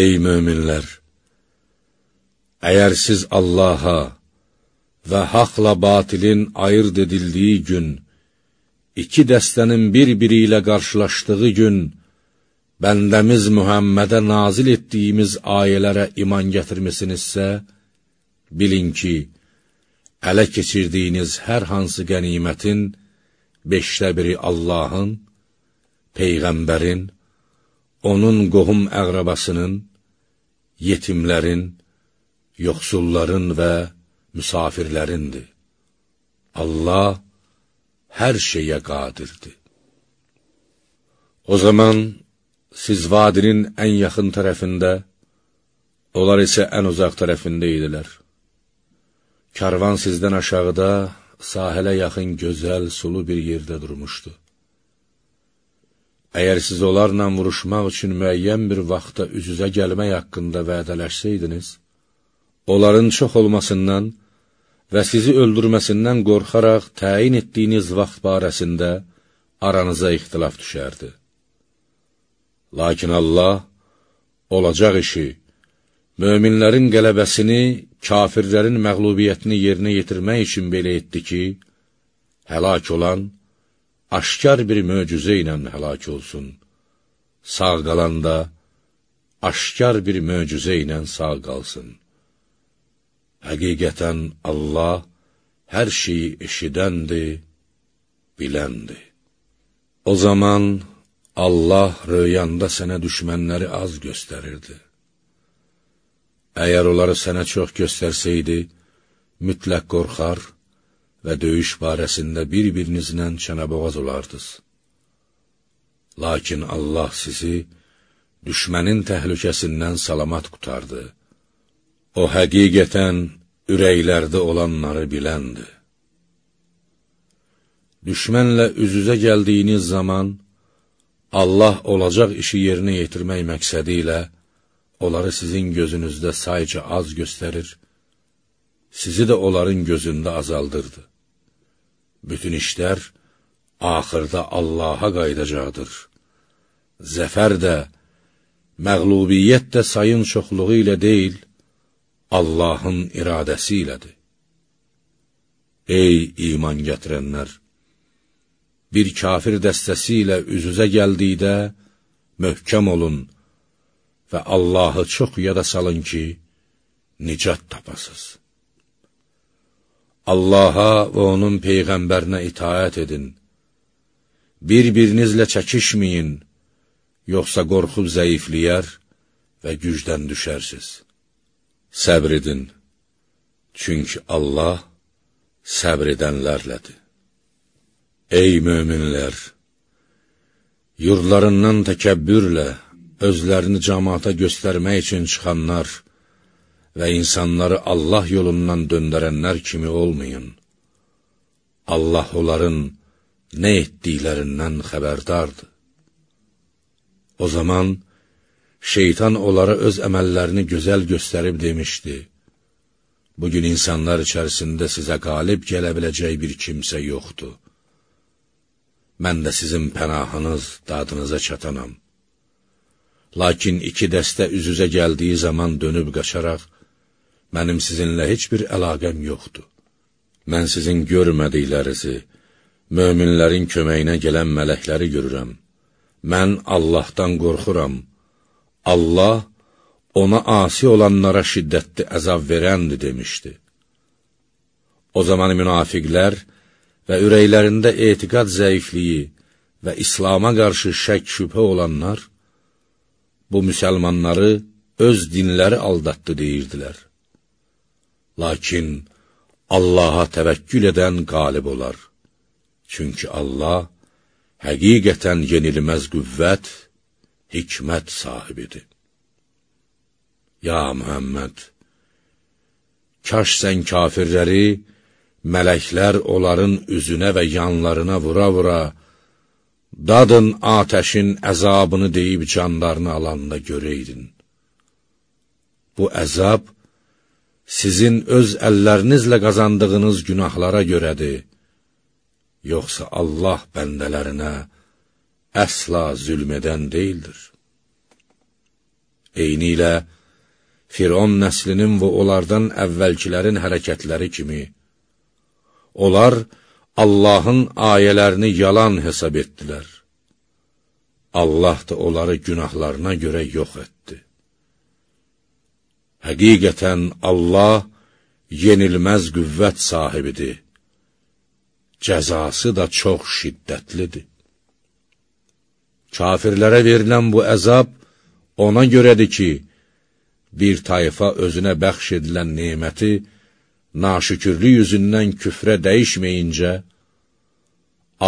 Ey möminlər! Əgər siz Allaha və haqla batilin ayırt edildiyi gün, iki dəstənin bir-biri ilə qarşılaşdığı gün, bəndəmiz Mühəmmədə nazil etdiyimiz ayələrə iman gətirmisinizsə, bilin ki, ələ keçirdiyiniz hər hansı qənimətin beşdə biri Allahın, Peyğəmbərin, onun qohum əqrabasının, yetimlərin, yoxsulların və müsafirlərindir. Allah hər şeyə qadirdir. O zaman siz vadinin ən yaxın tərəfində, onlar isə ən uzaq tərəfində idilər. Karvan sizdən aşağıda, sahilə yaxın gözəl, sulu bir yerdə durmuşdu. Əgər siz onlarla vuruşmaq üçün müəyyən bir vaxtda üz-üzə gəlmək haqqında vədələşsəydiniz, onların çox olmasından və sizi öldürməsindən qorxaraq təyin etdiyiniz vaxt barəsində aranıza ixtilaf düşərdi. Lakin Allah olacaq işi, möminlərin qələbəsini, kafirlərin məqlubiyyətini yerinə yetirmək üçün belə etdi ki, həlak olan, aşkar bir möcüzə ilə həlak olsun. Sağ qalanda, aşkar bir möcüzə ilə sağ qalsın. Həqiqətən Allah hər şeyi eşidəndir, biləndir. O zaman Allah röyanda sənə düşmənləri az göstərirdi. Əgər onları sənə çox göstərsəydi, mütləq qorxar və döyüş barəsində bir-birinizlə çənəboğaz olardınız. Lakin Allah sizi düşmənin təhlükəsindən salamat qutardı. O həqiqətən ürəklərdə olanları biləndir. Düşmənlə üz-üzə gəldiyiniz zaman, Allah olacaq işi yerinə yetirmək məqsədi ilə, onları sizin gözünüzdə sayca az göstərir, sizi də onların gözündə azaldırdı. Bütün işlər axırda Allaha qaydacaqdır. Zəfər də, məqlubiyyət də sayın çoxluğu ilə deyil, Allahın iradəsi ilədir. Ey iman gətirənlər! Bir kafir dəstəsi ilə üz-üzə gəldikdə, möhkəm olun və Allahı çox yada salın ki, nicat tapasız. Allaha və onun Peyğəmbərinə itaət edin. Bir-birinizlə çəkişməyin, yoxsa qorxub zəifliyər və gücdən düşərsiz. Səbr edin, çünki Allah səbr edənlərlədir. Ey möminlər! Yurdlarından təkəbbürlə, özlərini cəmaata göstərmək üçün çıxanlar və insanları Allah yolundan döndərənlər kimi olmayın. Allah onların nə etdiklərindən xəbərdardır. O zaman, şeytan onlara öz əməllərini gözəl göstərib demişdi, Bugün insanlar içərisində sizə qalib gələ biləcək bir kimsə yoxdur. Mən də sizin pənahınız, dadınıza çatanam. Lakin iki dəstə üz-üzə gəldiyi zaman dönüb qaçaraq, mənim sizinlə heç bir əlaqəm yoxdur. Mən sizin görmədiklərinizi, möminlərin köməyinə gələn mələkləri görürəm. Mən Allahdan qorxuram. Allah ona asi olanlara şiddətli əzab verəndir, demişdi. O zaman münafiqlər və ürəklərində etiqad zəifliyi və İslama qarşı şək şübhə olanlar, bu müsəlmanları öz dinləri aldatdı deyirdilər. Lakin Allaha təvəkkül edən qalib olar. Çünki Allah həqiqətən yenilməz qüvvət, hikmət sahibidir. Ya Mühəmməd, kaş sən kafirləri, mələklər onların üzünə və yanlarına vura-vura, dadın atəşin əzabını deyib canlarını alanda görəydin. Bu əzab, sizin öz əllərinizlə qazandığınız günahlara görədir, yoxsa Allah bəndələrinə əsla zülm edən deyildir. Eyni ilə Firon nəslinin və onlardan əvvəlkilərin hərəkətləri kimi, onlar Allahın ayələrini yalan hesab etdilər. Allah da onları günahlarına görə yox etdi. Həqiqətən Allah yenilməz qüvvət sahibidir. Cəzası da çox şiddətlidir. Kafirlərə verilən bu əzab ona görədir ki, bir tayfa özünə bəxş edilən neməti naşükürlük yüzündən küfrə dəyişməyincə,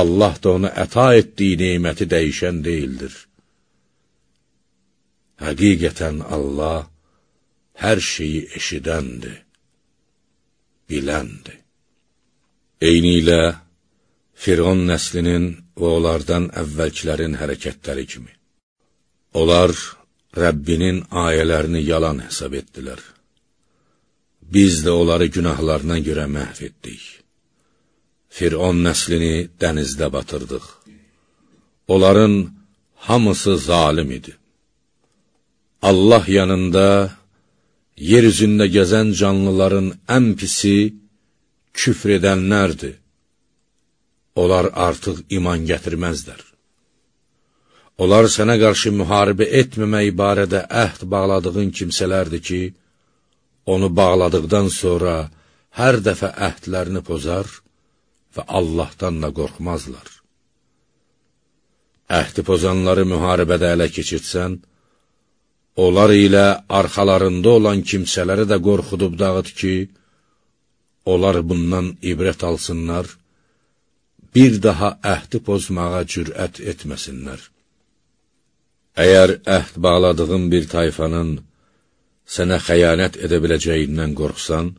Allah da ona əta etdiyi neməti dəyişən deyildir. Həqiqətən Allah hər şeyi eşidəndir, biləndir. Eyni ilə Firon nəslinin və onlardan əvvəlkilərin hərəkətləri kimi. Onlar Rəbbinin ayələrini yalan hesab etdilər. Biz də onları günahlarına görə məhv etdik. Firon nəslini dənizdə batırdıq. Onların hamısı zalim idi. Allah yanında yer üzündə gəzən canlıların ən pisi küfr edənlərdir. Onlar artıq iman gətirməzlər. Onlar sənə qarşı müharibə etməmək barədə əhd bağladığın kimsələrdir ki, onu bağladıqdan sonra hər dəfə əhdlərini pozar və Allahdan da qorxmazlar. Əhdi pozanları müharibədə ələ keçirsən, onlar ilə arxalarında olan kimsələri də qorxudub dağıt ki, onlar bundan ibrət alsınlar, bir daha əhdi pozmağa cürət etməsinlər. Əgər əhd bağladığın bir tayfanın sənə xəyanət edə biləcəyindən qorxsan,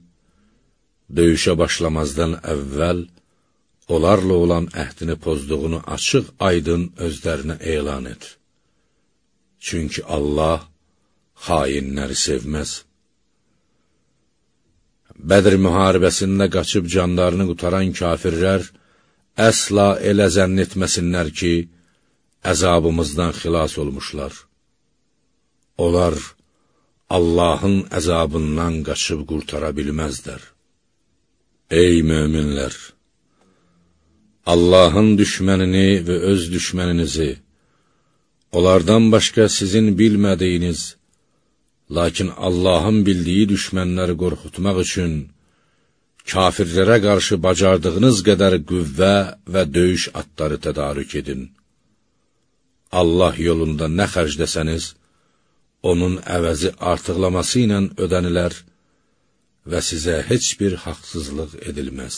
döyüşə başlamazdan əvvəl onlarla olan əhdini pozduğunu açıq aydın özlərinə elan et. Çünki Allah xainləri sevməz. Bədir müharibəsində qaçıb canlarını qutaran kafirlər, əsla elə zənn etməsinlər ki, əzabımızdan xilas olmuşlar. Onlar Allahın əzabından qaçıb qurtara bilməzlər. Ey möminlər! Allahın düşmənini və öz düşməninizi, onlardan başqa sizin bilmədiyiniz, lakin Allahın bildiyi düşmənləri qorxutmaq üçün, kafirlərə qarşı bacardığınız qədər qüvvə və döyüş atları tədarük edin. Allah yolunda nə xərcləsəniz, onun əvəzi artıqlaması ilə ödənilər və sizə heç bir haqsızlıq edilməz.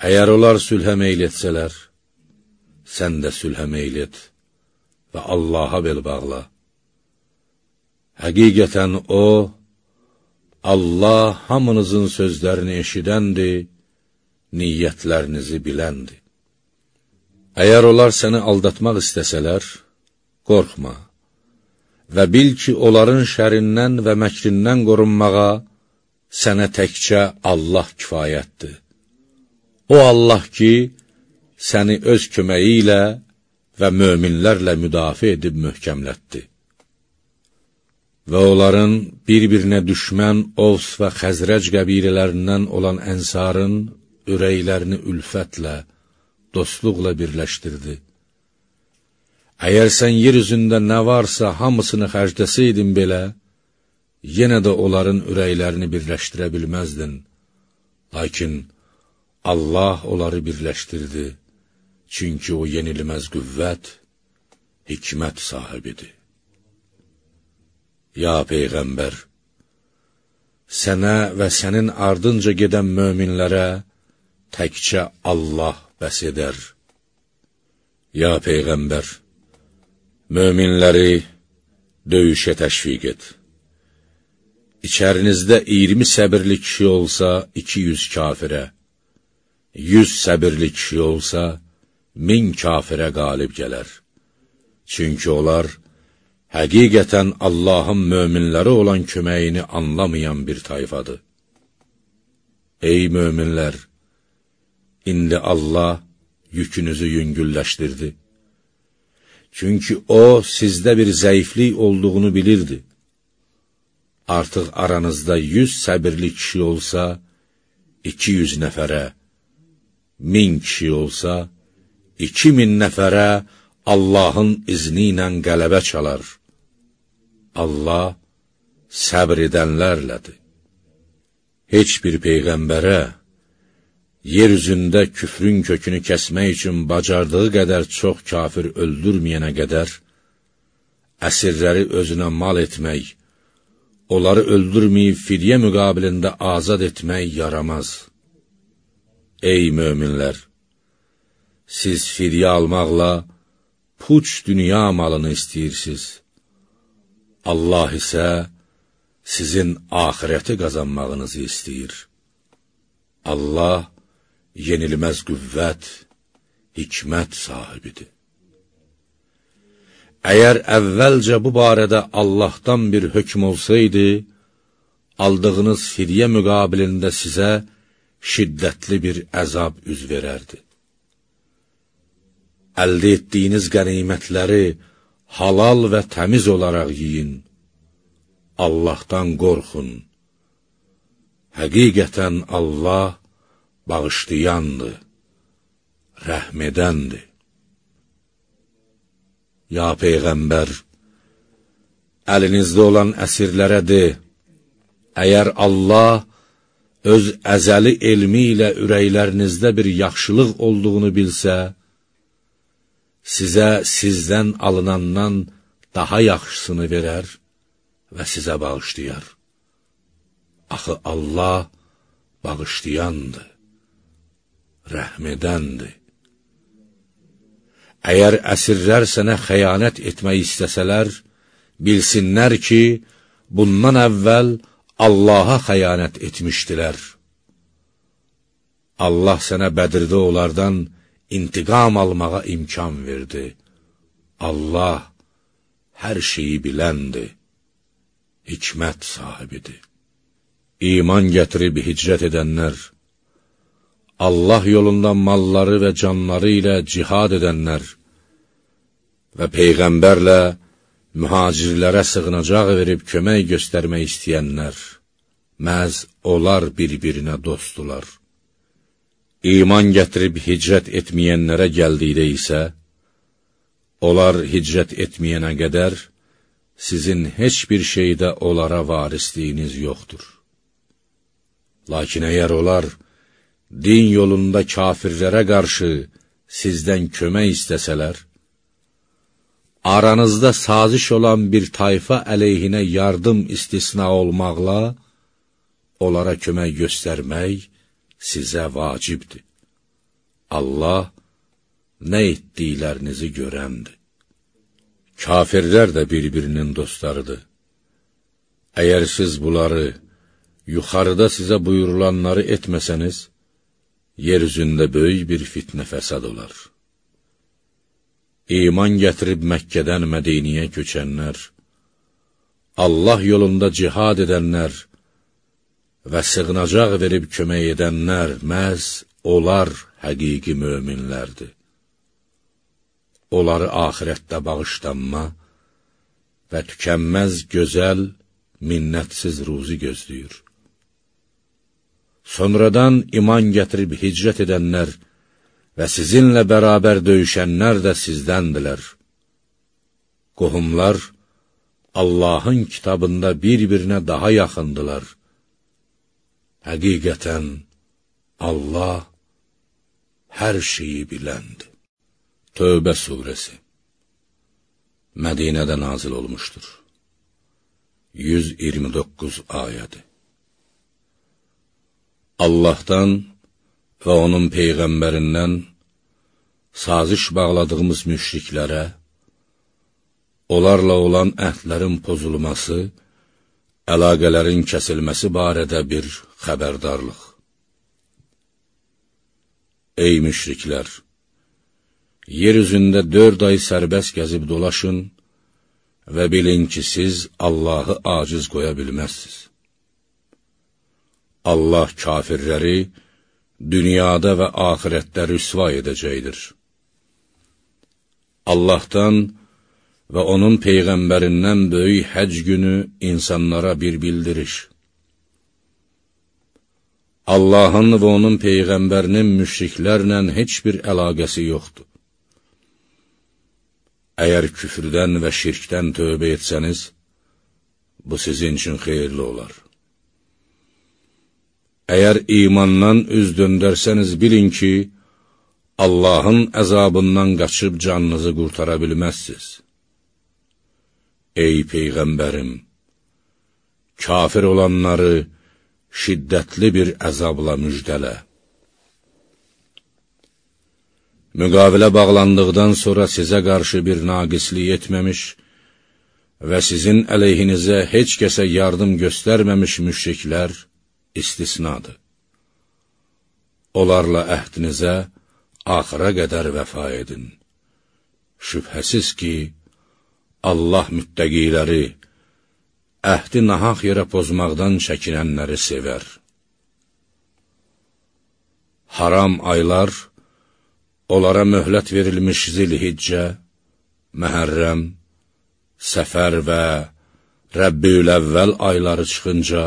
Əgər onlar sülhə meyl etsələr, sən də sülhə meyl et və Allaha bel bağla. Həqiqətən O, Allah hamınızın sözlərini eşidəndir, niyyətlərinizi biləndir. Əgər onlar səni aldatmaq istəsələr, qorxma və bil ki, onların şərindən və məkrindən qorunmağa sənə təkcə Allah kifayətdir. O Allah ki, səni öz köməyi ilə və möminlərlə müdafiə edib möhkəmlətdi və onların bir-birinə düşmən Ovs və Xəzrəc qəbilələrindən olan ənsarın ürəklərini ülfətlə, dostluqla birləşdirdi. Əgər sən yer üzündə nə varsa hamısını xərcləsəydin belə, yenə də onların ürəklərini birləşdirə bilməzdin. Lakin Allah onları birləşdirdi, çünki o yenilməz qüvvət, hikmət sahibidir. Ya Peyğəmbər, sənə və sənin ardınca gedən möminlərə təkcə Allah bəs edər. Ya Peyğəmbər, möminləri döyüşə təşviq et. İçərinizdə 20 səbirli kişi olsa, 200 kafirə, 100 səbirli kişi olsa, 1000 kafirə qalib gələr. Çünki onlar, həqiqətən Allahın möminləri olan köməyini anlamayan bir tayfadır. Ey möminlər! İndi Allah yükünüzü yüngülləşdirdi. Çünki o, sizdə bir zəiflik olduğunu bilirdi. Artıq aranızda yüz səbirli kişi olsa, iki yüz nəfərə, min kişi olsa, iki min nəfərə Allahın izni ilə qələbə çalar. Allah səbr edənlərlədir. Heç bir peyğəmbərə, yer üzündə küfrün kökünü kəsmək üçün bacardığı qədər çox kafir öldürməyənə qədər, əsirləri özünə mal etmək, onları öldürməyib fidyə müqabilində azad etmək yaramaz. Ey möminlər! Siz fidyə almaqla puç dünya malını istəyirsiniz. Allah isə sizin ahirəti qazanmağınızı istəyir. Allah yenilməz qüvvət, hikmət sahibidir. Əgər əvvəlcə bu barədə Allahdan bir hökm olsaydı, aldığınız fidyə müqabilində sizə şiddətli bir əzab üz verərdi. Əldə etdiyiniz qənimətləri halal və təmiz olaraq yiyin. Allahdan qorxun. Həqiqətən Allah bağışlayandır, rəhmedəndir. Ya Peyğəmbər, əlinizdə olan əsirlərə de, əgər Allah öz əzəli elmi ilə ürəklərinizdə bir yaxşılıq olduğunu bilsə, sizə sizdən alınandan daha yaxşısını verər və sizə bağışlayar. Axı Allah bağışlayandır, rəhmedəndir. Əgər əsirlər sənə xəyanət etmək istəsələr, bilsinlər ki, bundan əvvəl Allaha xəyanət etmişdilər. Allah sənə bədirdə onlardan intiqam almağa imkan verdi. Allah hər şeyi biləndir, hikmət sahibidir. İman gətirib hicrət edənlər, Allah yolunda malları və canları ilə cihad edənlər və Peyğəmbərlə mühacirlərə sığınacaq verib kömək göstərmək istəyənlər, məz onlar bir-birinə dostdular. İman gətirib hicrət etməyənlərə gəldikdə isə, onlar hicrət etməyənə qədər sizin heç bir şeydə onlara varisliyiniz yoxdur. Lakin əgər onlar, din yolunda kafirlərə qarşı sizdən kömək istəsələr, aranızda saziş olan bir tayfa əleyhinə yardım istisna olmaqla, onlara kömək göstərmək sizə vacibdir. Allah nə etdiklərinizi görəndir. Kafirlər də bir-birinin dostlarıdır. Əgər siz bunları yuxarıda sizə buyurulanları etməsəniz, yer üzündə bir fitnə fəsad olar. İman gətirib Məkkədən Mədiniyə köçənlər, Allah yolunda cihad edənlər və sığınacaq verib kömək edənlər məhz onlar həqiqi möminlərdir. Onları axirətdə bağışlanma və tükənməz gözəl, minnətsiz ruzi gözləyir. Sonradan iman gətirib hicrət edənlər və sizinlə bərabər döyüşənlər də sizdəndilər. Qohumlar Allahın kitabında bir-birinə daha yaxındılar. Həqiqətən Allah hər şeyi biləndir. Tövbə surəsi Mədinədə nazil olmuşdur. 129 ayədir. Allahdan və onun Peyğəmbərindən saziş bağladığımız müşriklərə, onlarla olan əhdlərin pozulması, əlaqələrin kəsilməsi barədə bir xəbərdarlıq. Ey müşriklər! Yer üzündə dörd ay sərbəst gəzib dolaşın və bilin ki, siz Allahı aciz qoya bilməzsiniz. Allah kafirləri dünyada və axirətdə rüsva edəcəkdir. Allahdan və onun Peyğəmbərindən böyük həc günü insanlara bir bildiriş. Allahın və onun Peyğəmbərinin müşriklərlə heç bir əlaqəsi yoxdur. Əgər küfrdən və şirkdən tövbə etsəniz, bu sizin üçün xeyirli olar. Əgər imandan üz döndərsəniz, bilin ki, Allahın əzabından qaçıb canınızı qurtara bilməzsiz. Ey Peyğəmbərim! Kafir olanları şiddətli bir əzabla müjdələ. Müqavilə bağlandıqdan sonra sizə qarşı bir naqislik etməmiş və sizin əleyhinizə heç kəsə yardım göstərməmiş müşriklər istisnadır. Onlarla əhdinizə axıra qədər vəfa edin. Şübhəsiz ki, Allah müttəqiləri, əhdi nahaq yerə pozmaqdan çəkinənləri sevər. Haram aylar, onlara möhlət verilmiş zilhiccə, məhərrəm, səfər və Rəbbül əvvəl ayları çıxınca,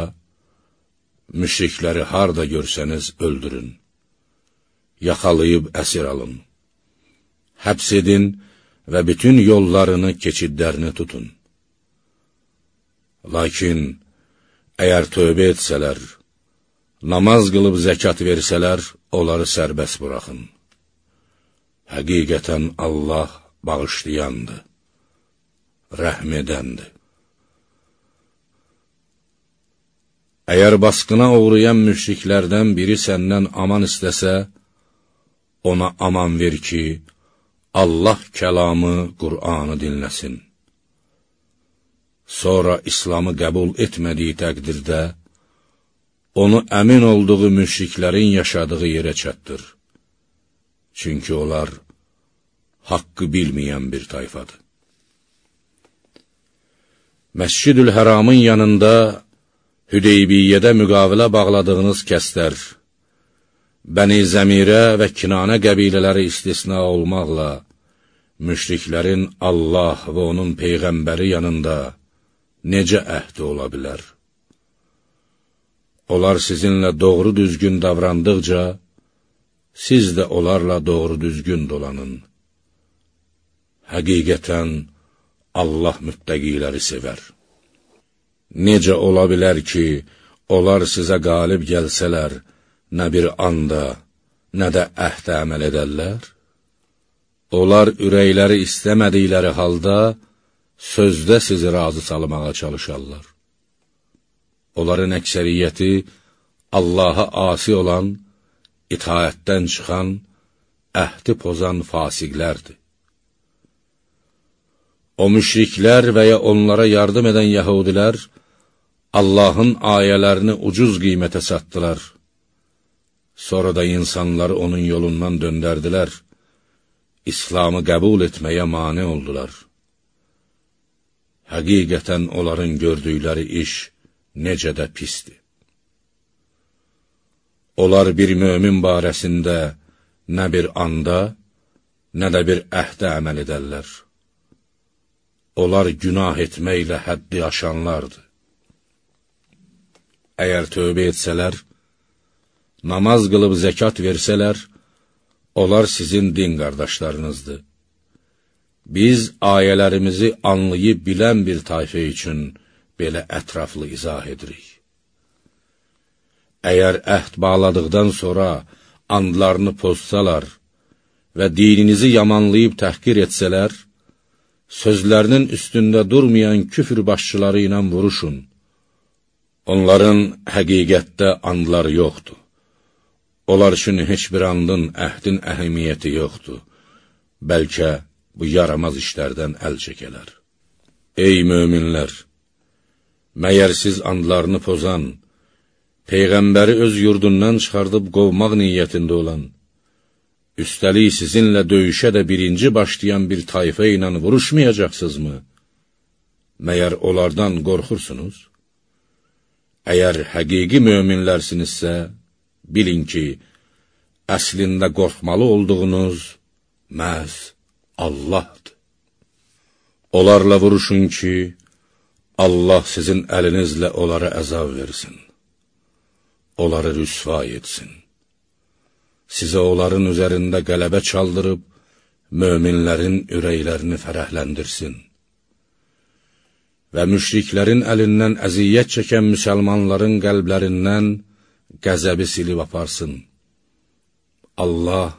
müşrikləri harda görsəniz öldürün, yaxalayıb əsir alın, həbs edin və bütün yollarını, keçidlərini tutun. Lakin, əgər tövbə etsələr, namaz qılıb zəkat versələr, onları sərbəst buraxın. Həqiqətən Allah bağışlayandır, rəhm edəndir. Əgər basqına uğrayan müşriklərdən biri səndən aman istəsə, ona aman ver ki, Allah kəlamı, Qur'anı dinləsin. Sonra İslamı qəbul etmədiyi təqdirdə, onu əmin olduğu müşriklərin yaşadığı yerə çatdır. Çünki onlar haqqı bilməyən bir tayfadır. Məscid-ül Həramın yanında Hüdeybiyyədə müqavilə bağladığınız kəslər, Bəni Zəmirə və Kinanə qəbilələri istisna olmaqla, müşriklərin Allah və onun Peyğəmbəri yanında necə əhdi ola bilər? Onlar sizinlə doğru düzgün davrandıqca, siz də onlarla doğru düzgün dolanın. Həqiqətən, Allah müttəqiləri sevər. Necə ola bilər ki, onlar sizə qalib gəlsələr, nə bir anda, nə də əhdə əməl edərlər? Onlar ürəkləri istəmədikləri halda, sözdə sizi razı salmağa çalışarlar. Onların əksəriyyəti Allaha asi olan, itaətdən çıxan, əhdi pozan fasiqlərdir. O müşriklər və ya onlara yardım edən yəhudilər, Allahın ayələrini ucuz qiymətə satdılar. Sonra da insanları onun yolundan döndərdilər. İslamı qəbul etməyə mane oldular. Həqiqətən onların gördükləri iş necə də pisdir. Onlar bir mömin barəsində nə bir anda, nə də bir əhdə əməl edərlər. Onlar günah etməklə həddi aşanlardır. Əgər tövbə etsələr, namaz qılıb zəkat versələr, onlar sizin din qardaşlarınızdır. Biz ayələrimizi anlayıb bilən bir tayfə üçün belə ətraflı izah edirik. Əgər əhd bağladıqdan sonra andlarını pozsalar və dininizi yamanlayıb təhqir etsələr, sözlərinin üstündə durmayan küfür başçıları ilə vuruşun. Onların həqiqətdə andları yoxdur. Onlar üçün heç bir andın, əhdin əhəmiyyəti yoxdur. Bəlkə bu yaramaz işlərdən əl çəkələr. Ey möminlər! Məyər siz andlarını pozan, Peyğəmbəri öz yurdundan çıxardıb qovmaq niyyətində olan, üstəlik sizinlə döyüşə də birinci başlayan bir tayfə ilə vuruşmayacaqsınızmı? Məyər onlardan qorxursunuz? Əgər həqiqi möminlərsinizsə, bilin ki, əslində qorxmalı olduğunuz məhz Allahdır. Onlarla vuruşun ki, Allah sizin əlinizlə onlara əzab versin, onları rüsva etsin. Sizə onların üzərində qələbə çaldırıb, möminlərin ürəklərini fərəhləndirsin və müşriklərin əlindən əziyyət çəkən müsəlmanların qəlblərindən qəzəbi silib aparsın. Allah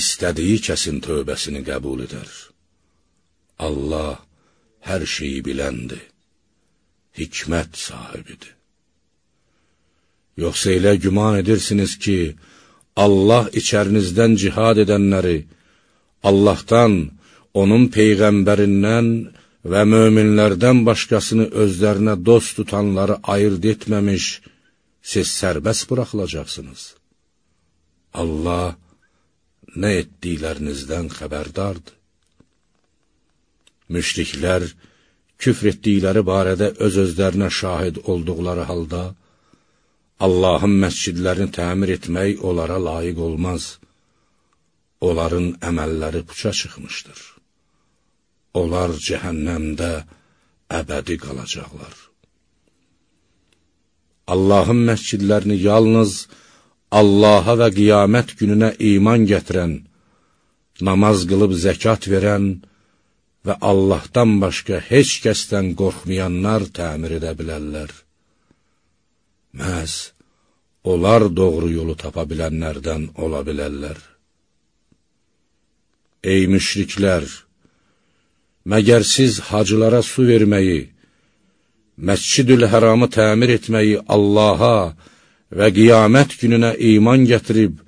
istədiyi kəsin tövbəsini qəbul edər. Allah hər şeyi biləndir, hikmət sahibidir. Yoxsa elə güman edirsiniz ki, Allah içərinizdən cihad edənləri, Allahdan, onun Peyğəmbərindən və möminlərdən başqasını özlərinə dost tutanları ayırt etməmiş, siz sərbəst buraxılacaqsınız. Allah nə etdiklərinizdən xəbərdardır. Müşriklər küfr etdikləri barədə öz-özlərinə şahid olduqları halda, Allahın məscidlərini təmir etmək onlara layiq olmaz. Onların əməlləri puça çıxmışdır. Onlar cəhənnəmdə əbədi qalacaqlar. Allahın məscidlərini yalnız Allaha və qiyamət gününə iman gətirən, namaz qılıb zəkat verən və Allahdan başqa heç kəsdən qorxmayanlar təmir edə bilərlər. Məhz onlar doğru yolu tapa bilənlərdən ola bilərlər. Ey müşriklər! Məgər siz hacılara su verməyi, məscidül həramı təmir etməyi Allaha və qiyamət gününə iman gətirib,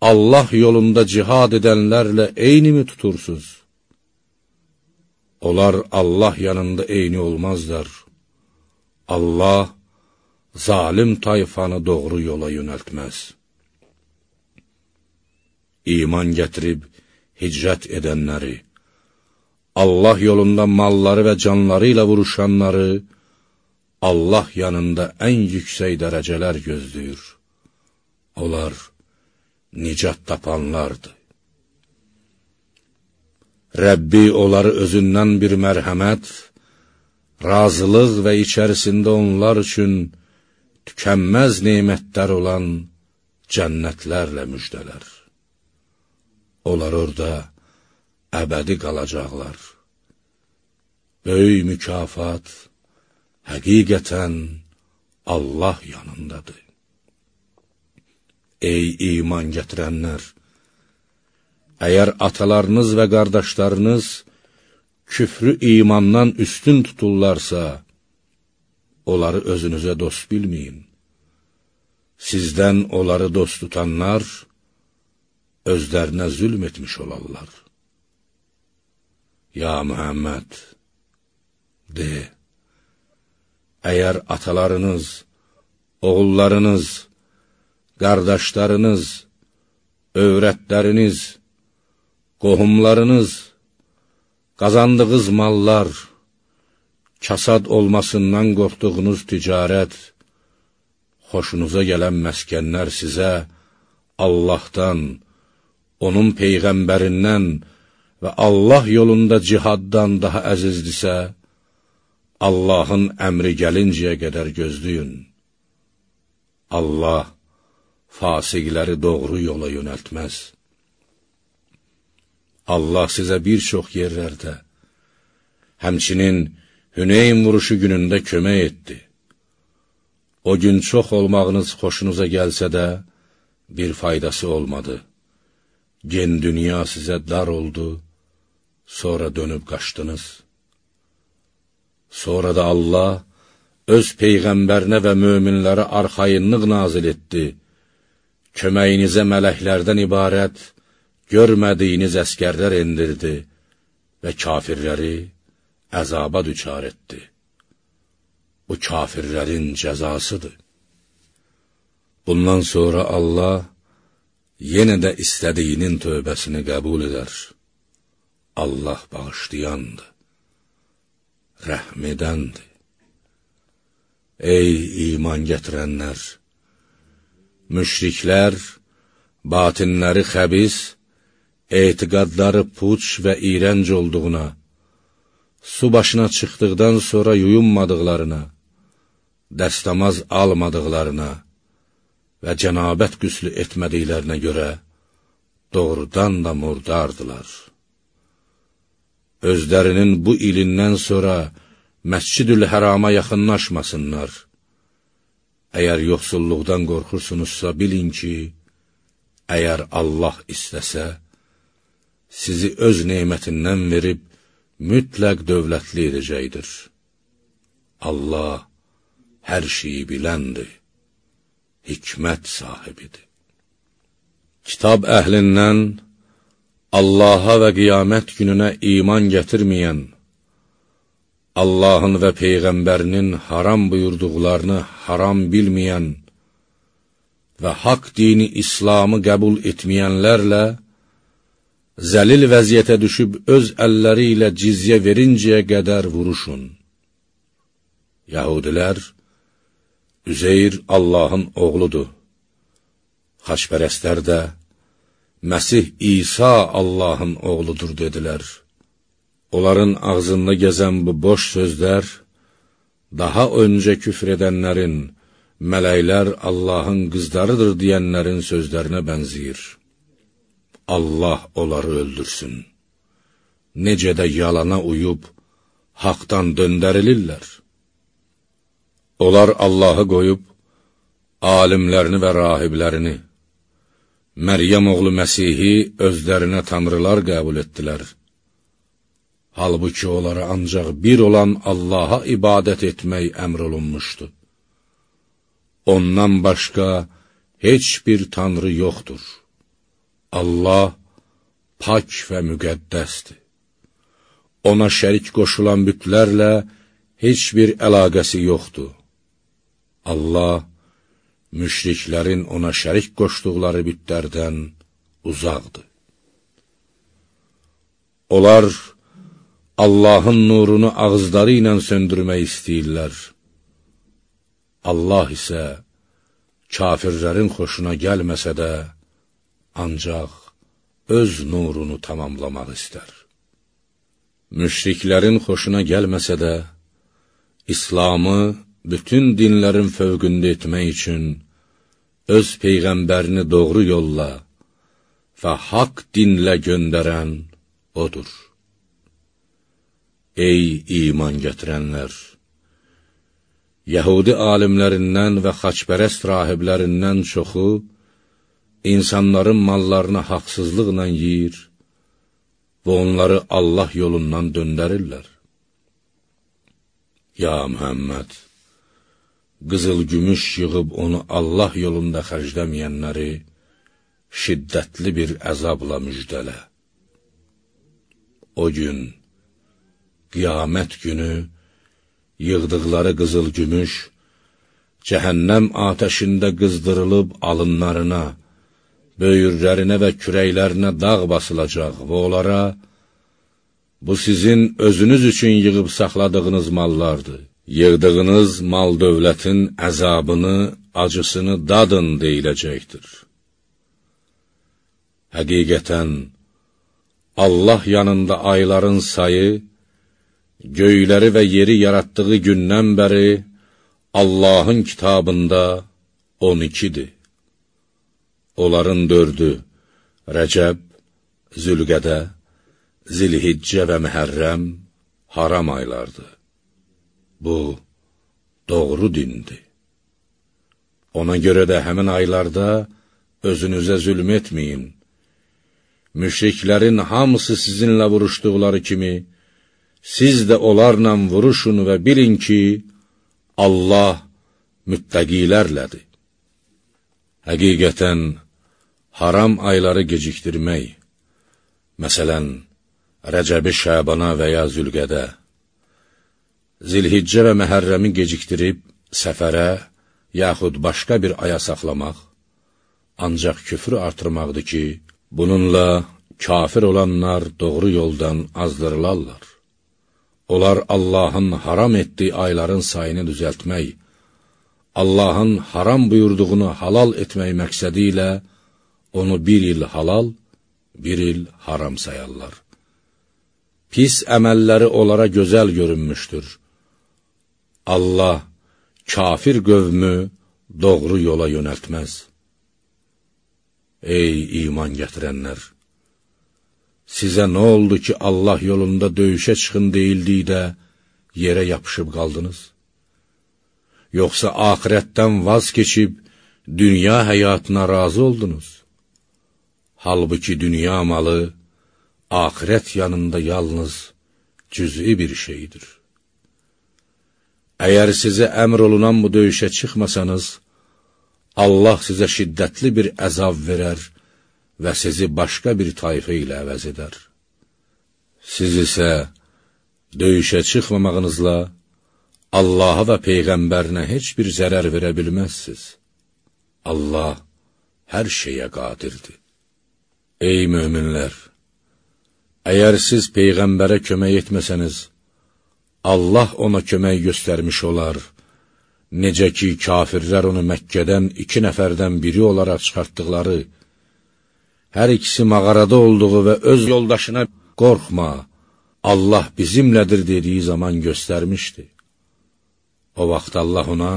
Allah yolunda cihad edənlərlə eynimi tutursuz? Onlar Allah yanında eyni olmazlar. Allah zalim tayfanı doğru yola yönəltməz. İman gətirib hicrət edənləri, Allah yolunda malları və canları ilə vuruşanları, Allah yanında ən yüksək dərəcələr gözləyir. Onlar nicat tapanlardır. Rəbbi onları özündən bir mərhəmət, razılıq və içərisində onlar üçün tükənməz neymətlər olan cənnətlərlə müjdələr. Onlar orada əbədi qalacaqlar. Böyük mükafat həqiqətən Allah yanındadır. Ey iman gətirənlər! Əgər atalarınız və qardaşlarınız küfrü imandan üstün tuturlarsa, onları özünüzə dost bilməyin. Sizdən onları dost tutanlar, özlərinə zülm etmiş olarlar. Ya Mühəmməd, de, əgər atalarınız, oğullarınız, qardaşlarınız, övrətləriniz, qohumlarınız, qazandığınız mallar, kasad olmasından qorxduğunuz ticarət, xoşunuza gələn məskənlər sizə Allahdan, onun Peyğəmbərindən və Allah yolunda cihaddan daha əzizdirsə, Allahın əmri gəlincəyə qədər gözləyin. Allah fasiqləri doğru yola yönəltməz. Allah sizə bir çox yerlərdə, həmçinin Hüneyn vuruşu günündə kömək etdi. O gün çox olmağınız xoşunuza gəlsə də, bir faydası olmadı. Gen dünya sizə dar oldu, sonra dönüb qaçdınız. Sonra da Allah öz Peyğəmbərinə və möminlərə arxayınlıq nazil etdi. Köməyinizə mələklərdən ibarət, görmədiyiniz əskərlər endirdi və kafirləri əzaba düçar etdi. Bu kafirlərin cəzasıdır. Bundan sonra Allah yenə də istədiyinin tövbəsini qəbul edər. Allah bağışlayandır, rəhm edəndir. Ey iman gətirənlər! Müşriklər, batinləri xəbis, etiqadları puç və iyrənc olduğuna, su başına çıxdıqdan sonra yuyunmadıqlarına, dəstəmaz almadıqlarına və cənabət qüslü etmədiklərinə görə doğrudan da murdardılar. Özlərinin bu ilindən sonra Məscid-ül Hərama yaxınlaşmasınlar. Əgər yoxsulluqdan qorxursunuzsa, bilin ki, əgər Allah istəsə, sizi öz neymətindən verib, mütləq dövlətli edəcəkdir. Allah hər şeyi biləndir, hikmət sahibidir. Kitab əhlindən Allaha və qiyamət gününə iman gətirməyən, Allahın və Peyğəmbərinin haram buyurduqlarını haram bilməyən və haqq dini İslamı qəbul etməyənlərlə zəlil vəziyyətə düşüb öz əlləri ilə cizyə verincəyə qədər vuruşun. Yahudilər, Üzeyr Allahın oğludur. Xaçpərəstlər də, Məsih İsa Allahın oğludur, dedilər. Onların ağzında gəzən bu boş sözlər, daha öncə küfr edənlərin, mələklər Allahın qızlarıdır deyənlərin sözlərinə bənziyir. Allah onları öldürsün. Necə də yalana uyub, haqdan döndərilirlər. Onlar Allahı qoyub, alimlərini və rahiblərini, Məryəm oğlu Məsihi özlərinə tanrılar qəbul etdilər. Halbuki onlara ancaq bir olan Allaha ibadət etmək əmr olunmuşdu. Ondan başqa heç bir tanrı yoxdur. Allah pak və müqəddəsdir. Ona şərik qoşulan bütlərlə heç bir əlaqəsi yoxdur. Allah, müşriklərin ona şərik qoşduqları bütlərdən uzaqdır. Onlar Allahın nurunu ağızları ilə söndürmək istəyirlər. Allah isə kafirlərin xoşuna gəlməsə də, ancaq öz nurunu tamamlamaq istər. Müşriklərin xoşuna gəlməsə də, İslamı bütün dinlərin fövqündə etmək üçün öz Peyğəmbərini doğru yolla və haqq dinlə göndərən Odur. Ey iman gətirənlər! Yəhudi alimlərindən və xaçpərəst rahiblərindən çoxu, insanların mallarını haqsızlıqla yiyir və onları Allah yolundan döndərirlər. Ya Mühəmməd, qızıl gümüş yığıb onu Allah yolunda xərcləməyənləri şiddətli bir əzabla müjdələ. O gün, qiyamət günü, yığdıqları qızıl gümüş, cəhənnəm atəşində qızdırılıb alınlarına, böyürlərinə və kürəklərinə dağ basılacaq və onlara, bu sizin özünüz üçün yığıb saxladığınız mallardır. Yığdığınız mal dövlətin əzabını, acısını dadın deyiləcəkdir. Həqiqətən, Allah yanında ayların sayı, göyləri və yeri yaratdığı gündən bəri Allahın kitabında 12-dir. Onların dördü Rəcəb, Zülqədə, Zilhiccə və Məhərrəm haram aylardır. Bu, doğru dindir. Ona görə də həmin aylarda özünüzə zülm etməyin. Müşriklərin hamısı sizinlə vuruşduqları kimi, siz də onlarla vuruşun və bilin ki, Allah müttəqilərlədir. Həqiqətən, haram ayları gecikdirmək, məsələn, Rəcəbi Şəbana və ya Zülqədə, Zilhiccə və Məhərrəmi gecikdirib səfərə, yaxud başqa bir aya saxlamaq, ancaq küfrü artırmaqdır ki, bununla kafir olanlar doğru yoldan azdırılarlar. Onlar Allahın haram etdiyi ayların sayını düzəltmək, Allahın haram buyurduğunu halal etmək məqsədi ilə onu bir il halal, bir il haram sayarlar. pis əməlləri onlara gözəl görünmüşdür. Allah kafir qövmü doğru yola yönəltməz. Ey iman gətirənlər! Sizə nə oldu ki, Allah yolunda döyüşə çıxın deyildikdə yerə yapışıb qaldınız? Yoxsa ahirətdən vaz keçib, dünya həyatına razı oldunuz? Halbuki dünya malı, ahirət yanında yalnız cüz'i bir şeydir. Əgər sizə əmr olunan bu döyüşə çıxmasanız, Allah sizə şiddətli bir əzab verər və sizi başqa bir tayfı ilə əvəz edər. Siz isə döyüşə çıxmamağınızla Allaha və Peyğəmbərinə heç bir zərər verə bilməzsiz. Allah hər şeyə qadirdir. Ey möminlər! Əgər siz Peyğəmbərə kömək etməsəniz, Allah ona kömək göstərmiş olar, necə ki, kafirlər onu Məkkədən iki nəfərdən biri olaraq çıxartdıqları, hər ikisi mağarada olduğu və öz yoldaşına qorxma, Allah bizimlədir dediyi zaman göstərmişdi. O vaxt Allah ona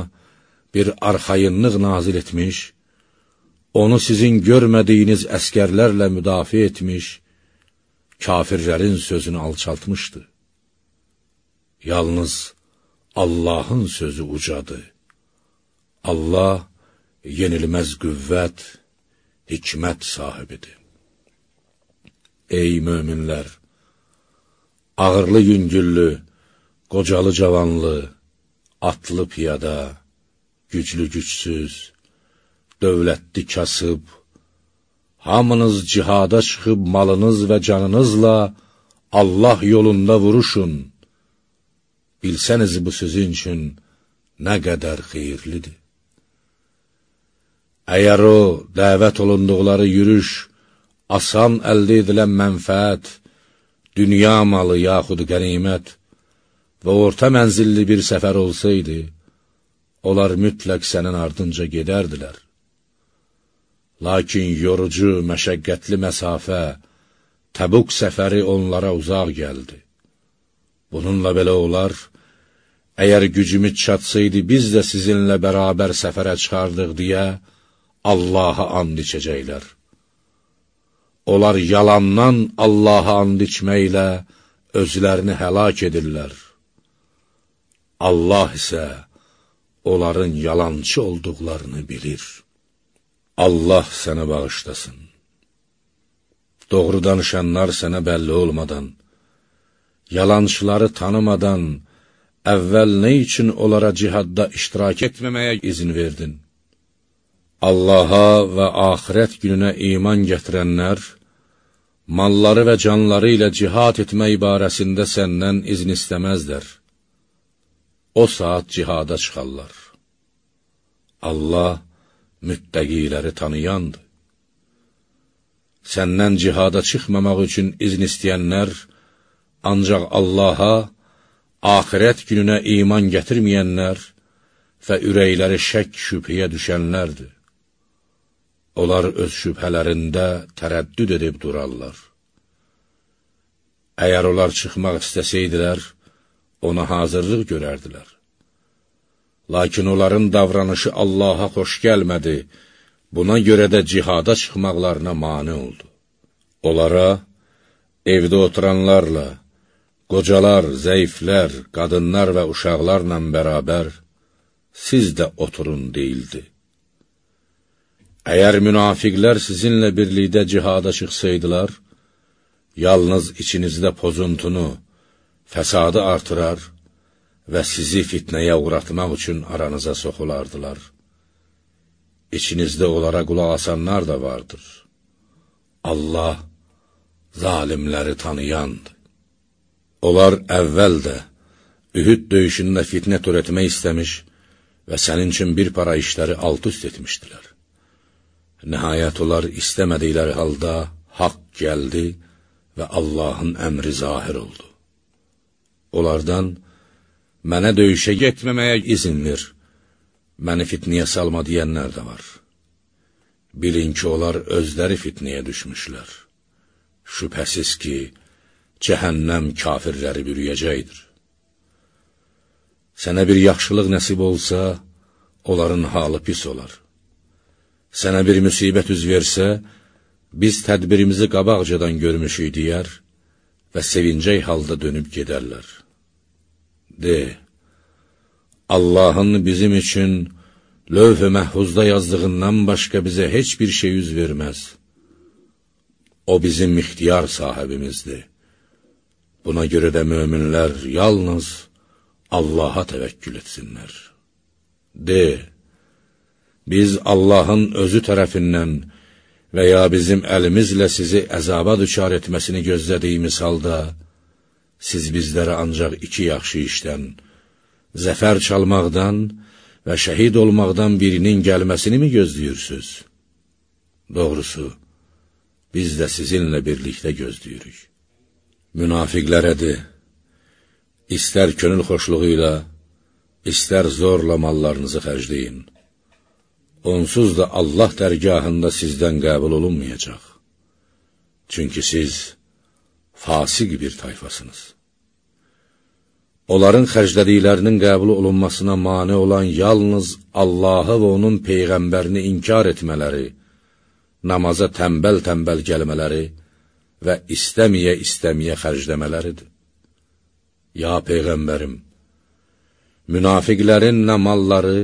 bir arxayınlıq nazil etmiş, onu sizin görmədiyiniz əskərlərlə müdafiə etmiş, kafirlərin sözünü alçaltmışdı. Yalnız Allahın sözü ucadır. Allah yenilməz qüvvət, hikmət sahibidir. Ey möminlər! Ağırlı yüngüllü, qocalı cavanlı, atlı piyada, güclü gücsüz, dövlətli kasıb, hamınız cihada çıxıb malınız və canınızla Allah yolunda vuruşun. Bilsəniz bu sizin üçün nə qədər xeyirlidir. Əgər o, dəvət olunduqları yürüş, asan əldə edilən mənfəət, dünya malı yaxud qənimət və orta mənzilli bir səfər olsaydı, onlar mütləq sənin ardınca gedərdilər. Lakin yorucu, məşəqqətli məsafə, Təbuk səfəri onlara uzaq gəldi. Bununla belə olar, əgər gücümüz çatsaydı, biz də sizinlə bərabər səfərə çıxardıq deyə, Allaha and içəcəklər. Onlar yalandan Allaha and içməklə özlərini həlak edirlər. Allah isə onların yalançı olduqlarını bilir. Allah sənə bağışlasın. Doğru danışanlar sənə bəlli olmadan, yalançıları tanımadan, əvvəl nə üçün onlara cihadda iştirak etməməyə izin verdin? Allaha və axirət gününə iman gətirənlər, malları və canları ilə cihad etmək barəsində səndən izin istəməzlər. O saat cihada çıxarlar. Allah müttəqiləri tanıyandır. Səndən cihada çıxmamaq üçün izin istəyənlər, ancaq Allaha, axirət gününə iman gətirməyənlər və ürəkləri şək şübhəyə düşənlərdir. Onlar öz şübhələrində tərəddüd edib durarlar. Əgər onlar çıxmaq istəsəydilər, ona hazırlıq görərdilər. Lakin onların davranışı Allaha xoş gəlmədi, buna görə də cihada çıxmaqlarına mane oldu. Onlara, evdə oturanlarla, qocalar, zəiflər, qadınlar və uşaqlarla bərabər, siz də oturun deyildi. Əgər münafiqlər sizinlə birlikdə cihada çıxsaydılar, yalnız içinizdə pozuntunu, fəsadı artırar və sizi fitnəyə uğratmaq üçün aranıza soxulardılar. İçinizdə onlara qulaq asanlar da vardır. Allah zalimləri tanıyandır. Onlar əvvəl də Ühüd döyüşündə fitnə törətmək istəmiş və sənin üçün bir para işləri alt-üst etmişdilər. Nəhayət onlar istəmədikləri halda haqq gəldi və Allahın əmri zahir oldu. Onlardan, mənə döyüşə getməməyə izin ver, məni fitniyə salma deyənlər də var. Bilin ki, onlar özləri fitniyə düşmüşlər. Şübhəsiz ki, cəhənnəm kafirləri bürüyəcəkdir. Sənə bir yaxşılıq nəsib olsa, onların halı pis olar. Sənə bir müsibət üz versə, biz tədbirimizi qabaqcadan görmüşük deyər və sevincək halda dönüb gedərlər. De, Allahın bizim üçün lövh-ü məhvuzda yazdığından başqa bizə heç bir şey üz verməz. O bizim ixtiyar sahibimizdir. Buna görə də möminlər yalnız Allaha təvəkkül etsinlər. De, biz Allahın özü tərəfindən və ya bizim əlimizlə sizi əzaba düçar etməsini gözlədiyimiz halda, siz bizlərə ancaq iki yaxşı işdən, zəfər çalmaqdan və şəhid olmaqdan birinin gəlməsini mi gözləyirsiniz? Doğrusu, biz də sizinlə birlikdə gözləyirik. Münafiqlərə de, istər könül xoşluğu ilə, istər zorla mallarınızı xərcləyin. Onsuz da Allah dərgahında sizdən qəbul olunmayacaq. Çünki siz fasiq bir tayfasınız. Onların xərclədiklərinin qəbul olunmasına mane olan yalnız Allahı və onun Peyğəmbərini inkar etmələri, namaza tənbəl-tənbəl gəlmələri və istəməyə-istəməyə xərcləmələridir. Ya Peyğəmbərim, münafiqlərin nə malları,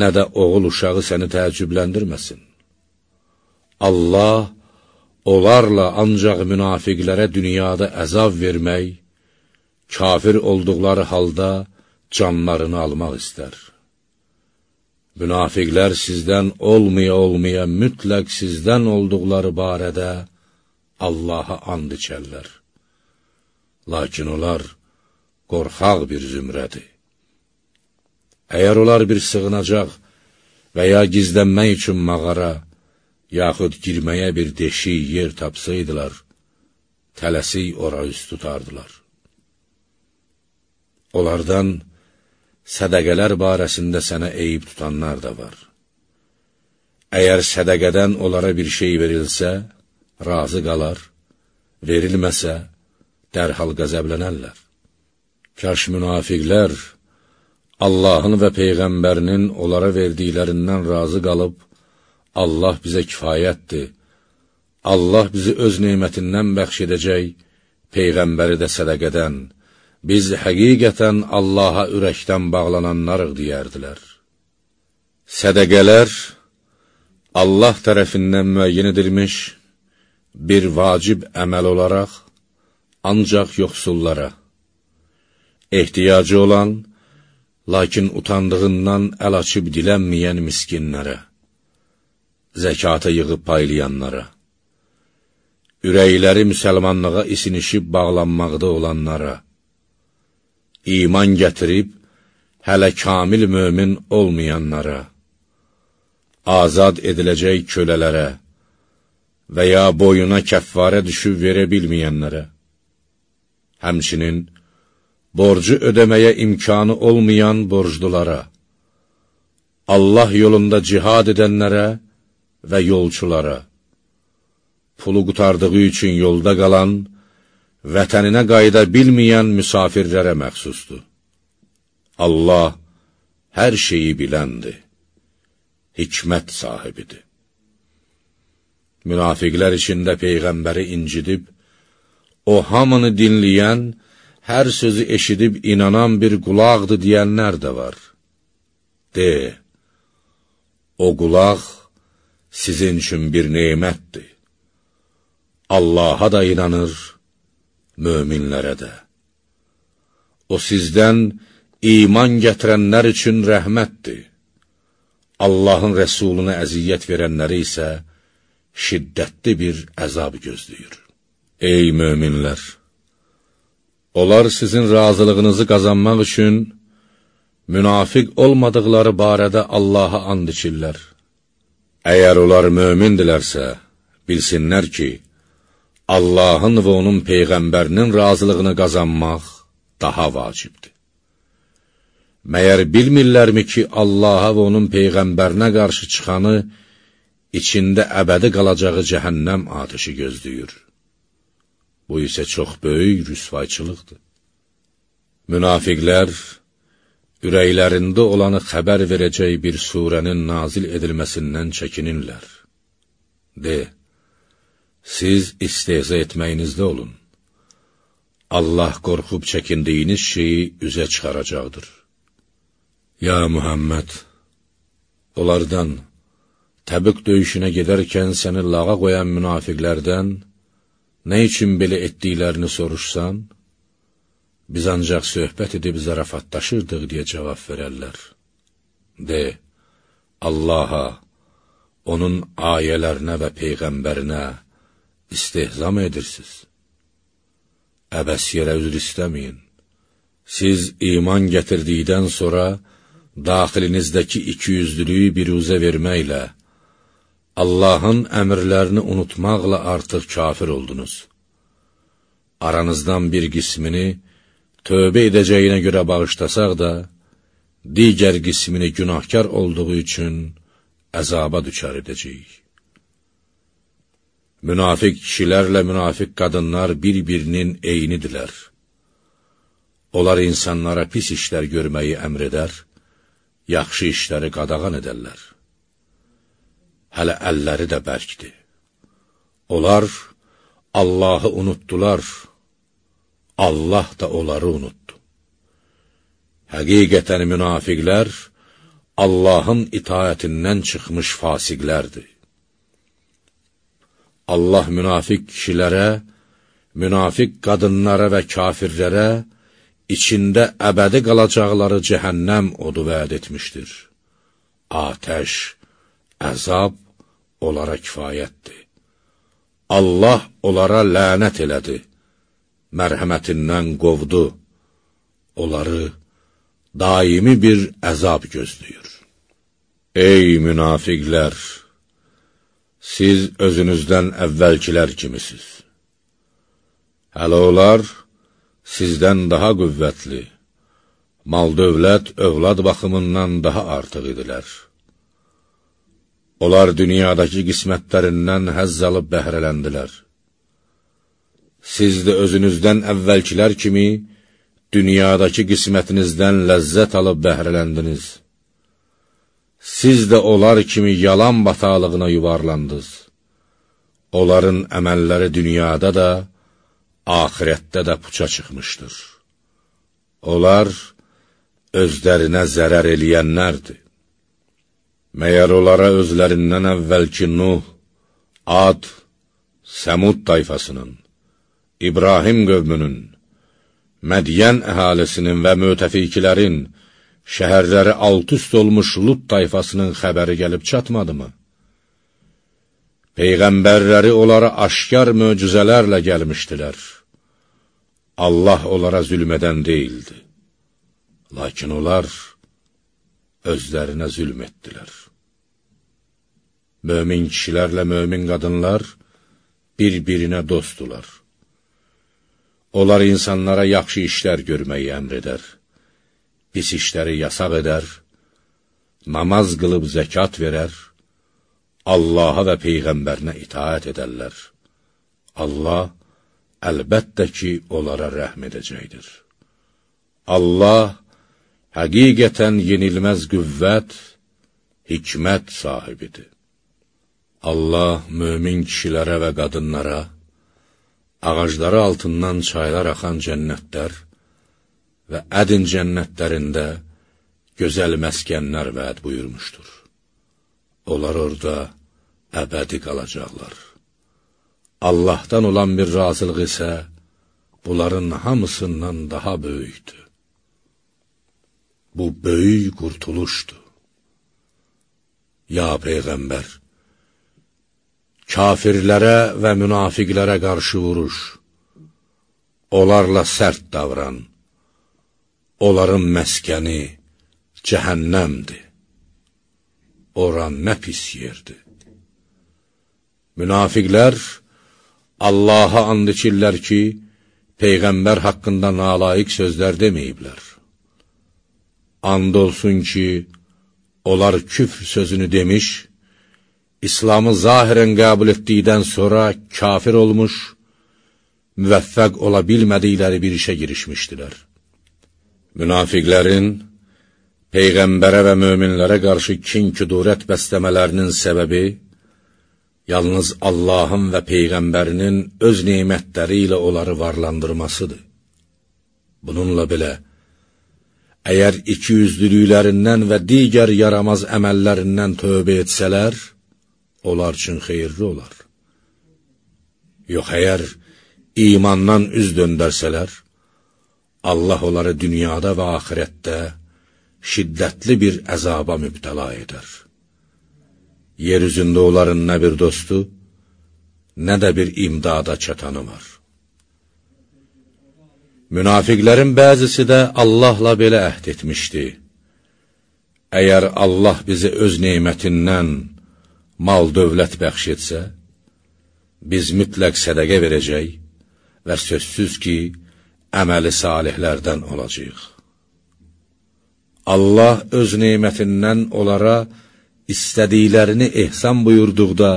nə də oğul uşağı səni təəccübləndirməsin. Allah onlarla ancaq münafiqlərə dünyada əzab vermək, kafir olduqları halda canlarını almaq istər. Münafiqlər sizdən olmaya-olmaya mütləq sizdən olduqları barədə Allaha and içərlər. Lakin onlar qorxaq bir zümrədir. Əgər onlar bir sığınacaq və ya gizlənmək üçün mağara, yaxud girməyə bir deşik yer tapsaydılar, tələsik ora üst tutardılar. Onlardan sədəqələr barəsində sənə eyib tutanlar da var. Əgər sədəqədən onlara bir şey verilsə, razı qalar, verilməsə, dərhal qəzəblənərlər. Kaş münafiqlər, Allahın və Peyğəmbərinin onlara verdiklərindən razı qalıb, Allah bizə kifayətdir, Allah bizi öz neymətindən bəxş edəcək, Peyğəmbəri də sədəqədən, biz həqiqətən Allaha ürəkdən bağlananlarıq deyərdilər. Sədəqələr Allah tərəfindən müəyyən edilmiş bir vacib əməl olaraq ancaq yoxsullara, ehtiyacı olan, lakin utandığından əl açıb dilənməyən miskinlərə, zəkata yığıb paylayanlara, ürəkləri müsəlmanlığa isinişib bağlanmaqda olanlara, iman gətirib, hələ kamil mömin olmayanlara, azad ediləcək kölələrə və ya boyuna kəffarə düşüb verə bilməyənlərə, həmçinin, borcu ödəməyə imkanı olmayan borclulara, Allah yolunda cihad edənlərə və yolçulara, pulu qutardığı üçün yolda qalan, vətəninə qayda bilməyən müsafirlərə məxsusdur. Allah hər şeyi biləndir, hikmət sahibidir. Münafiqlər içində Peyğəmbəri incidib, o hamını dinləyən, hər sözü eşidib inanan bir qulaqdır deyənlər də var. De, o qulaq sizin üçün bir neymətdir. Allaha da inanır, möminlərə də. O sizdən iman gətirənlər üçün rəhmətdir. Allahın rəsuluna əziyyət verənləri isə şiddətli bir əzab gözləyir. Ey möminlər! Onlar sizin razılığınızı qazanmaq üçün münafiq olmadıqları barədə Allaha and içirlər. Əgər onlar mömindilərsə, bilsinlər ki, Allahın və onun Peyğəmbərinin razılığını qazanmaq daha vacibdir. Məyər bilmirlərmi ki, Allaha və onun Peyğəmbərinə qarşı çıxanı içində əbədi qalacağı cəhənnəm ateşi gözləyir? Bu isə çox böyük rüsvayçılıqdır. Münafiqlər, ürəklərində olanı xəbər verəcək bir surənin nazil edilməsindən çəkininlər. De, siz istehza etməyinizdə olun. Allah qorxub çəkindiyiniz şeyi üzə çıxaracaqdır. Ya Muhammed, onlardan, Təbük döyüşünə gedərkən səni lağa qoyan münafiqlərdən nə üçün belə etdiklərini soruşsan, biz ancaq söhbət edib zarafatlaşırdıq deyə cavab verərlər. De, Allaha, onun ayələrinə və Peyğəmbərinə istehzam edirsiniz. Əbəs yerə üzr istəməyin. Siz iman gətirdikdən sonra daxilinizdəki ikiyüzlülüyü biruzə verməklə, Allahın əmrlərini unutmaqla artıq kafir oldunuz. Aranızdan bir qismini tövbə edəcəyinə görə bağışlasaq da, digər qismini günahkar olduğu üçün əzaba düçar edəcəyik. Münafiq kişilərlə münafiq qadınlar bir-birinin eynidirlər. Onlar insanlara pis işlər görməyi əmr edər, yaxşı işləri qadağan edərlər hələ əlləri də bərkdir. Onlar Allahı unutdular, Allah da onları unutdu. Həqiqətən münafiqlər Allahın itaətindən çıxmış fasiqlərdir. Allah münafiq kişilərə, münafiq qadınlara və kafirlərə içində əbədi qalacaqları cəhənnəm odu vəd etmişdir. Atəş, əzab onlara kifayətdir. Allah onlara lənət elədi, mərhəmətindən qovdu, onları daimi bir əzab gözləyir. Ey münafiqlər! Siz özünüzdən əvvəlkilər kimisiniz. Hələ onlar sizdən daha qüvvətli, mal-dövlət, övlad baxımından daha artıq idilər. Onlar dünyadakı qismətlərindən həzz alıb bəhrələndilər. Siz də özünüzdən əvvəlkilər kimi dünyadakı qismətinizdən ləzzət alıb bəhrələndiniz. Siz də onlar kimi yalan batağlığına yuvarlandınız. Onların əməlləri dünyada da, ahirətdə də puça çıxmışdır. Onlar özlərinə zərər eləyənlərdir. Məyər onlara özlərindən əvvəlki Nuh, Ad, Səmud tayfasının, İbrahim qövmünün, Mədiyən əhalisinin və mütəfikilərin, şəhərləri alt-üst olmuş Lut tayfasının xəbəri gəlib çatmadımı? Peyğəmbərləri onlara aşkar möcüzələrlə gəlmişdilər. Allah onlara zülmədən deyildi. Lakin onlar özlərinə zülm etdilər. Mömin kişilərlə mömin qadınlar bir-birinə dostdular. Onlar insanlara yaxşı işlər görməyi əmr edər, pis işləri yasaq edər, namaz qılıb zəkat verər, Allaha və Peyğəmbərinə itaət edərlər. Allah əlbəttə ki, onlara rəhm edəcəkdir. Allah həqiqətən yenilməz qüvvət, hikmət sahibidir. Allah mömin kişilərə və qadınlara, ağacları altından çaylar axan cənnətlər və ədin cənnətlərində gözəl məskənlər vəd buyurmuşdur. Onlar orada əbədi qalacaqlar. Allahdan olan bir razılıq isə bunların hamısından daha böyükdür. Bu böyük qurtuluşdur. Ya Peyğəmbər, kafirlərə və münafiqlərə qarşı vuruş, onlarla sərt davran, onların məskəni cəhənnəmdir. Oran nə pis yerdir. Münafiqlər Allaha and içirlər ki, Peyğəmbər haqqında nalayiq sözlər deməyiblər. And olsun ki, onlar küfr sözünü demiş, İslamı zahirən qəbul etdikdən sonra kafir olmuş, müvəffəq ola bilmədikləri bir işə girişmişdilər. Münafiqlərin Peyğəmbərə və möminlərə qarşı kin-küdurət bəstəmələrinin səbəbi yalnız Allahın və Peyğəmbərinin öz neymətləri ilə onları varlandırmasıdır. Bununla belə, əgər ikiyüzlülüklərindən və digər yaramaz əməllərindən tövbə etsələr, onlar üçün xeyirli olar. Yox, əgər imandan üz döndərsələr, Allah onları dünyada və axirətdə şiddətli bir əzaba mübtəla edər. Yer üzündə onların nə bir dostu, nə də bir imdada çatanı var. Münafiqlərin bəzisi də Allahla belə əhd etmişdi. Əgər Allah bizi öz neymətindən mal dövlət bəxş etsə, biz mütləq sədəqə verəcək və sözsüz ki, əməli salihlərdən olacaq. Allah öz neymətindən onlara istədiklərini ehsan buyurduqda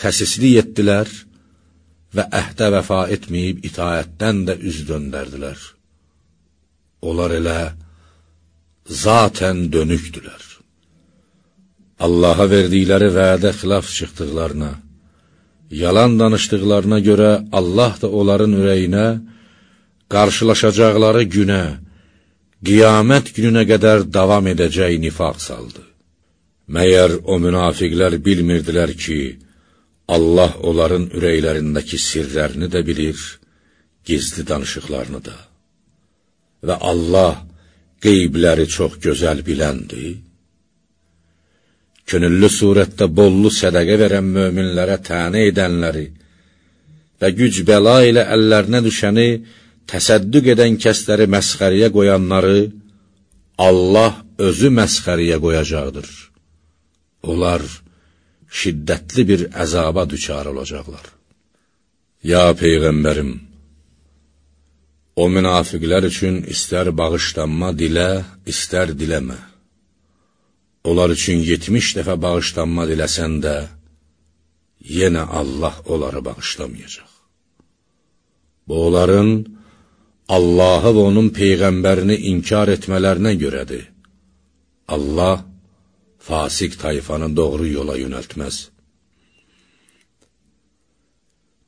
xəsislik etdilər və əhdə vəfa etməyib itaətdən də üz döndərdilər. Onlar elə zatən dönükdülər. Allaha verdikləri vədə xilaf çıxdıqlarına, yalan danışdıqlarına görə Allah da onların ürəyinə qarşılaşacaqları günə, qiyamət gününə qədər davam edəcək nifaq saldı. Məyər o münafiqlər bilmirdilər ki, Allah onların ürəklərindəki sirlərini də bilir, gizli danışıqlarını da. Və Allah qeybləri çox gözəl biləndir. Könüllü surətdə bollu sədəqə verən möminlərə tənə edənləri və güc bəla ilə əllərinə düşəni təsəddüq edən kəsləri məsxəriyə qoyanları Allah özü məsxəriyə qoyacaqdır. Onlar şiddətli bir əzaba düçar olacaqlar. Ya Peyğəmbərim, o münafiqlər üçün istər bağışlanma dilə, istər diləmə. Onlar üçün 70 dəfə bağışlanma diləsən də, yenə Allah onları bağışlamayacaq. Bu, onların Allahı və onun Peyğəmbərini inkar etmələrinə görədir. Allah fasik tayfanı doğru yola yönəltməz.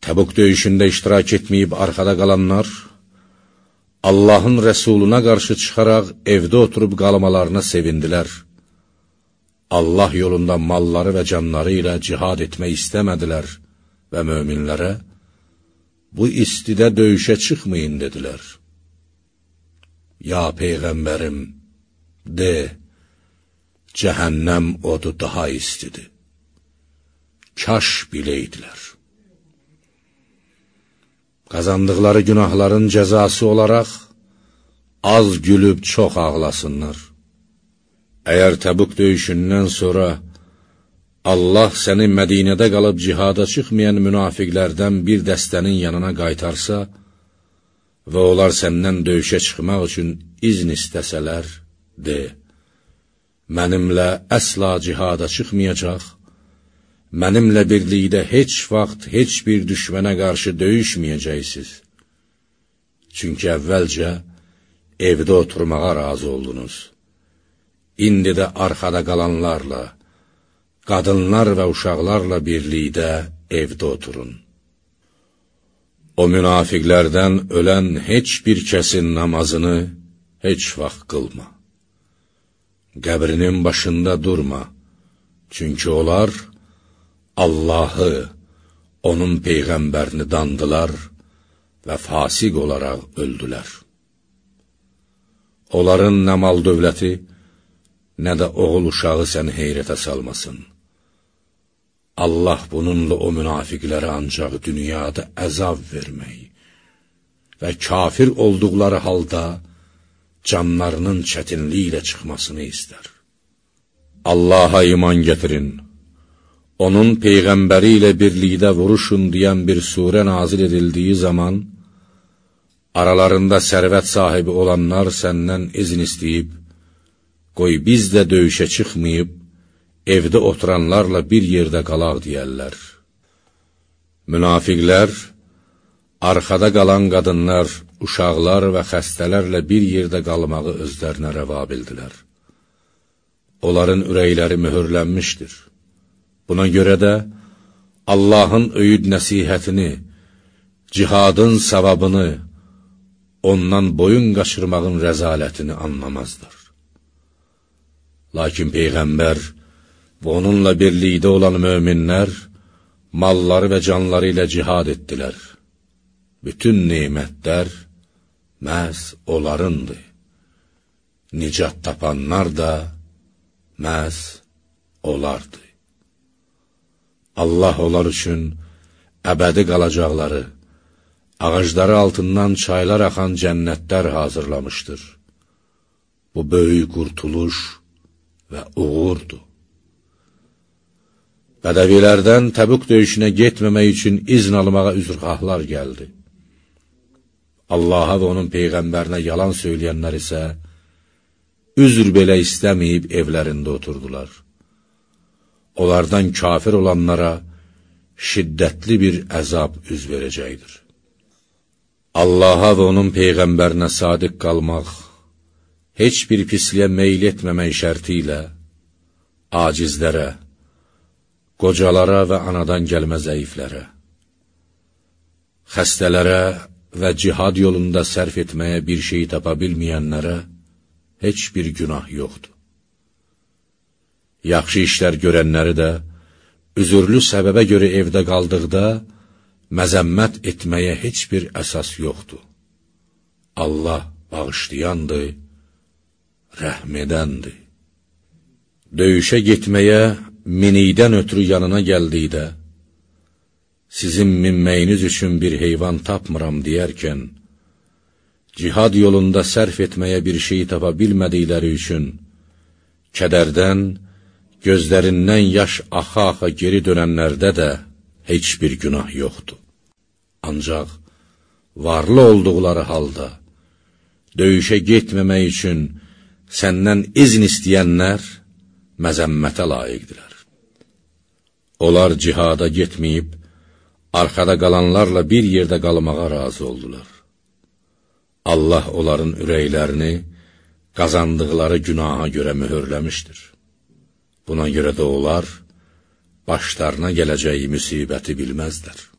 Təbuk döyüşündə iştirak etməyib arxada qalanlar, Allahın rəsuluna qarşı çıxaraq evdə oturub qalmalarına sevindilər. Allah yolunda malları və canları ilə cihad etmək istəmədilər və möminlərə, bu istidə döyüşə çıxmayın, dedilər. Ya Peyğəmbərim, de, cəhənnəm odu daha istidir. Kaş biləydilər. Qazandıqları günahların cəzası olaraq, az gülüb çox ağlasınlar. Əgər təbuk döyüşündən sonra, Allah səni Mədinədə qalıb cihada çıxmayan münafiqlərdən bir dəstənin yanına qaytarsa və onlar səndən döyüşə çıxmaq üçün izn istəsələr, de, mənimlə əsla cihada çıxmayacaq, mənimlə birlikdə heç vaxt heç bir düşmənə qarşı döyüşməyəcəksiniz. Çünki əvvəlcə evdə oturmağa razı oldunuz. İndi də arxada qalanlarla, qadınlar və uşaqlarla birlikdə evdə oturun. O münafiqlərdən ölən heç bir kəsin namazını heç vaxt qılma. Qəbrinin başında durma, çünki onlar Allahı, onun Peyğəmbərini dandılar və fasiq olaraq öldülər. Onların nə mal dövləti, nə də oğul uşağı səni heyrətə salmasın. Allah bununla o münafiqlərə ancaq dünyada əzab vermək və kafir olduqları halda canlarının çətinliyi ilə çıxmasını istər. Allaha iman gətirin, onun Peyğəmbəri ilə birlikdə vuruşun deyən bir surə nazil edildiyi zaman, aralarında sərvət sahibi olanlar səndən izin istəyib, qoy biz də döyüşə çıxmayıb, evdə oturanlarla bir yerdə qalaq deyərlər. Münafiqlər Arxada qalan qadınlar, uşaqlar və xəstələrlə bir yerdə qalmağı özlərinə rəva bildilər. Onların ürəkləri mühürlənmişdir. Buna görə də Allahın öyüd nəsihətini, cihadın savabını, ondan boyun qaçırmağın rəzalətini anlamazlar. Lakin Peyğəmbər və onunla birlikdə olan möminlər malları və canları ilə cihad etdilər. Bütün neymətlər məhz onlarındır. Nicat tapanlar da məhz onlardır. Allah onlar üçün əbədi qalacaqları, ağacları altından çaylar axan cənnətlər hazırlamışdır. Bu böyük qurtuluş və uğurdur. Bədəvilərdən Təbuk döyüşünə getməmək üçün izn almağa üzrxahlar gəldi. Allaha və onun Peyğəmbərinə yalan söyləyənlər isə üzr belə istəməyib evlərində oturdular. Onlardan kafir olanlara şiddətli bir əzab üz verəcəkdir. Allaha və onun Peyğəmbərinə sadiq qalmaq, heç bir pisliyə meyl etməmək şərti ilə, acizlərə, qocalara və anadan gəlmə zəiflərə, xəstələrə və cihad yolunda sərf etməyə bir şey tapa bilməyənlərə heç bir günah yoxdur. Yaxşı işlər görənləri də, üzürlü səbəbə görə evdə qaldıqda, məzəmmət etməyə heç bir əsas yoxdur. Allah bağışlayandır, rəhm edəndir. Döyüşə getməyə minikdən ötürü yanına gəldikdə, sizin minməyiniz üçün bir heyvan tapmıram deyərkən, cihad yolunda sərf etməyə bir şey tapa bilmədikləri üçün, kədərdən, gözlərindən yaş axa-axa geri dönənlərdə də heç bir günah yoxdur. Ancaq varlı olduqları halda, döyüşə getməmək üçün səndən izn istəyənlər məzəmmətə layiqdirlər. Onlar cihada getməyib, arxada qalanlarla bir yerdə qalmağa razı oldular. Allah onların ürəklərini qazandıqları günaha görə mühürləmişdir. Buna görə də onlar başlarına gələcəyi müsibəti bilməzdər.